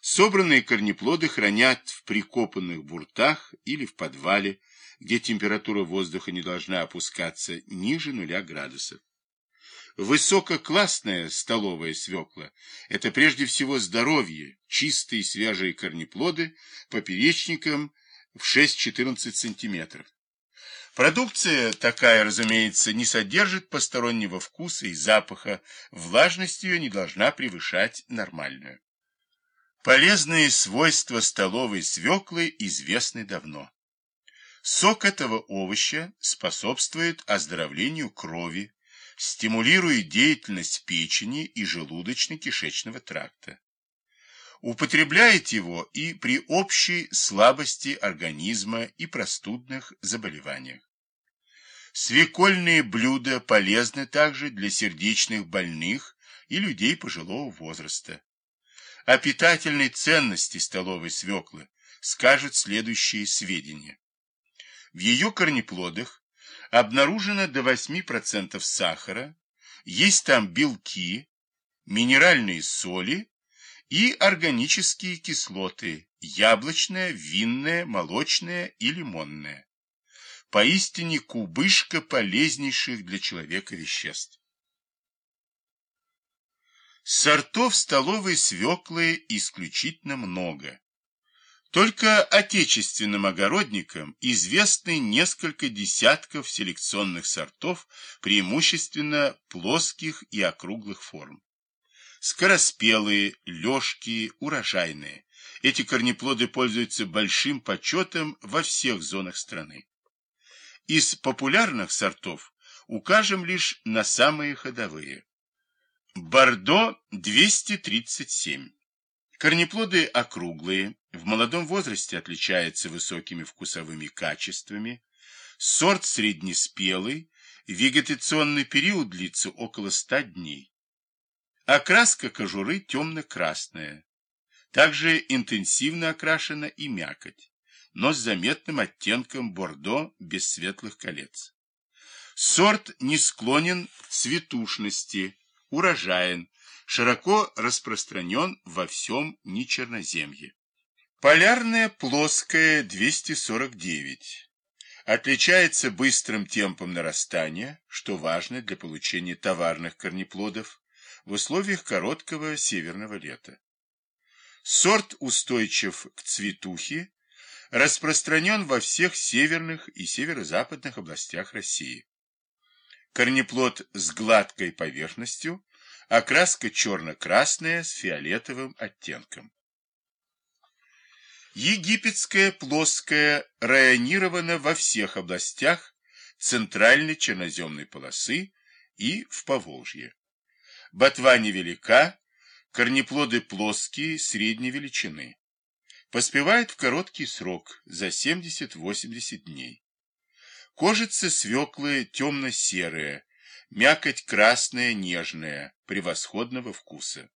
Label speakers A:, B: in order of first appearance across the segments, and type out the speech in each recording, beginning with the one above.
A: Собранные корнеплоды хранят в прикопанных буртах или в подвале, где температура воздуха не должна опускаться ниже нуля градусов. Высококлассная столовая свекла – это прежде всего здоровье, чистые свежие корнеплоды поперечником в 6-14 сантиметров. Продукция такая, разумеется, не содержит постороннего вкуса и запаха, влажность ее не должна превышать нормальную. Полезные свойства столовой свеклы известны давно. Сок этого овоща способствует оздоровлению крови, стимулирует деятельность печени и желудочно-кишечного тракта. Употребляет его и при общей слабости организма и простудных заболеваниях. Свекольные блюда полезны также для сердечных больных и людей пожилого возраста. О питательной ценности столовой свеклы скажут следующие сведения. В ее корнеплодах обнаружено до 8% сахара, есть там белки, минеральные соли и органические кислоты, яблочная, винная, молочная и лимонная. Поистине кубышка полезнейших для человека веществ. Сортов столовой свеклы исключительно много. Только отечественным огородникам известны несколько десятков селекционных сортов, преимущественно плоских и округлых форм. Скороспелые, лёжки, урожайные. Эти корнеплоды пользуются большим почетом во всех зонах страны. Из популярных сортов укажем лишь на самые ходовые. Бордо 237. Корнеплоды округлые, в молодом возрасте отличаются высокими вкусовыми качествами. Сорт среднеспелый, вегетационный период длится около 100 дней. Окраска кожуры темно-красная. Также интенсивно окрашена и мякоть, но с заметным оттенком бордо без светлых колец. Сорт не склонен к цветушности, урожаен, широко распространен во всем нечерноземье. Полярная плоская 249 отличается быстрым темпом нарастания, что важно для получения товарных корнеплодов в условиях короткого северного лета. Сорт устойчив к цветухе, распространен во всех северных и северо-западных областях России. Корнеплод с гладкой поверхностью, окраска черно-красная с фиолетовым оттенком. Египетская плоская районирована во всех областях центральной черноземной полосы и в Поволжье. Ботва невелика, корнеплоды плоские, средней величины. Поспевает в короткий срок, за 70-80 дней. Кожица свеклы темно-серая, мякоть красная, нежная, превосходного вкуса.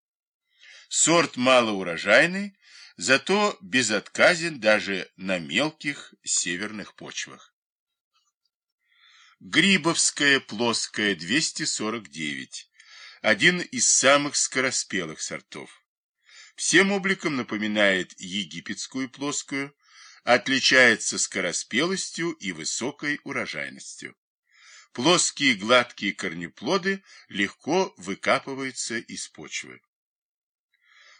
A: Сорт малоурожайный, зато безотказен даже на мелких северных почвах. Грибовская плоская 249, один из самых скороспелых сортов. Всем обликом напоминает египетскую плоскую, отличается скороспелостью и высокой урожайностью. Плоские гладкие корнеплоды легко выкапываются из почвы.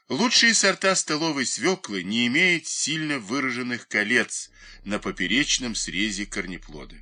A: Лучшие сорта столовой свеклы не имеют сильно выраженных колец на поперечном срезе корнеплода.